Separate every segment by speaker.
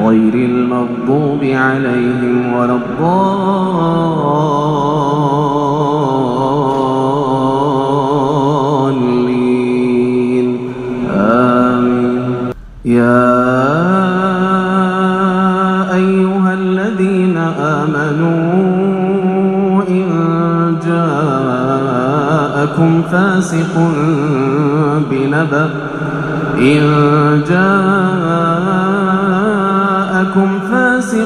Speaker 1: غير المغضوب عليهم ولا الضالين آمين يا أيها الذين آمنوا إن جاءكم فاسق بنبأ إن جاءكم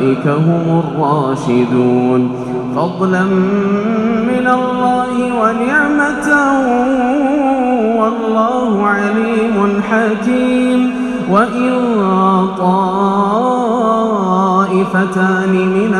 Speaker 1: أولئك هم الراشدون فضلا من الله ونعمة والله عليم حكيم وإن طائفتان من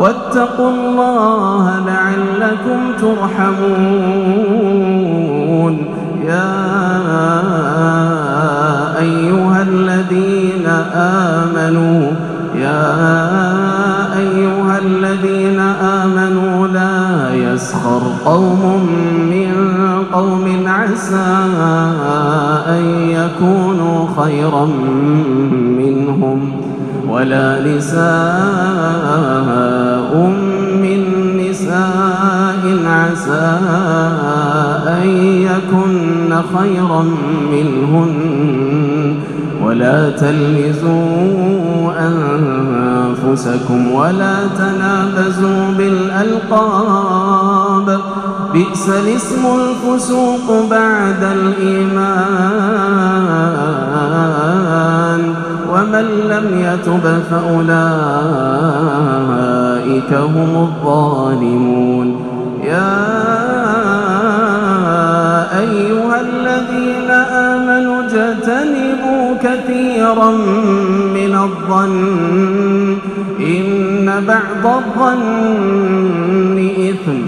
Speaker 1: واتقوا الله لعلكم ترحمون يا أيها الذين آمنوا يا أيها الذين آمنوا لا يسخر قوم من قوم عسى أن يكونوا خيرا منهم ولا نساء من نساء عسى أن يكن خيرا منهن ولا تلمزوا أنفسكم ولا تنابزوا بالألقاب بئس الاسم الفسوق بعد الإيمان كتب فأولئك هم الظالمون يا أيها الذين آمنوا اجتنبوا كثيرا من الظن إن بعض الظن إثم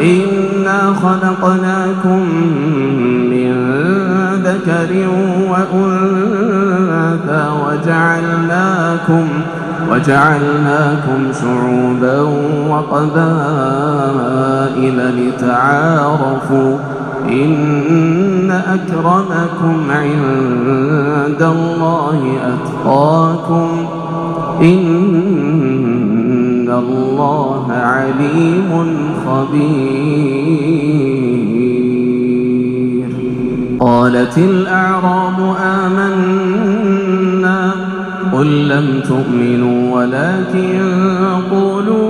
Speaker 1: إنا خلقناكم من ذكر وأنثى وجعلناكم وجعلناكم شعوبا وقبائل لتعارفوا إن أكرمكم عند الله أتقاكم إن الله عليم خبير قالت الأعراب آمنا قل لم تؤمنوا ولكن قولوا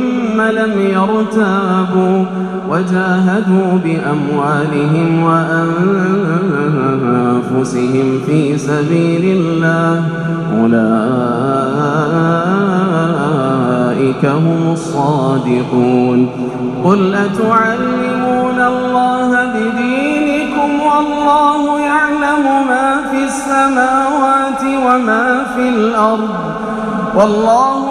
Speaker 1: ولم يرتابوا وجاهدوا بأموالهم وأنفسهم في سبيل الله أولئك هم الصادقون قل أتعلمون الله بدينكم والله يعلم ما في السماوات وما في الأرض والله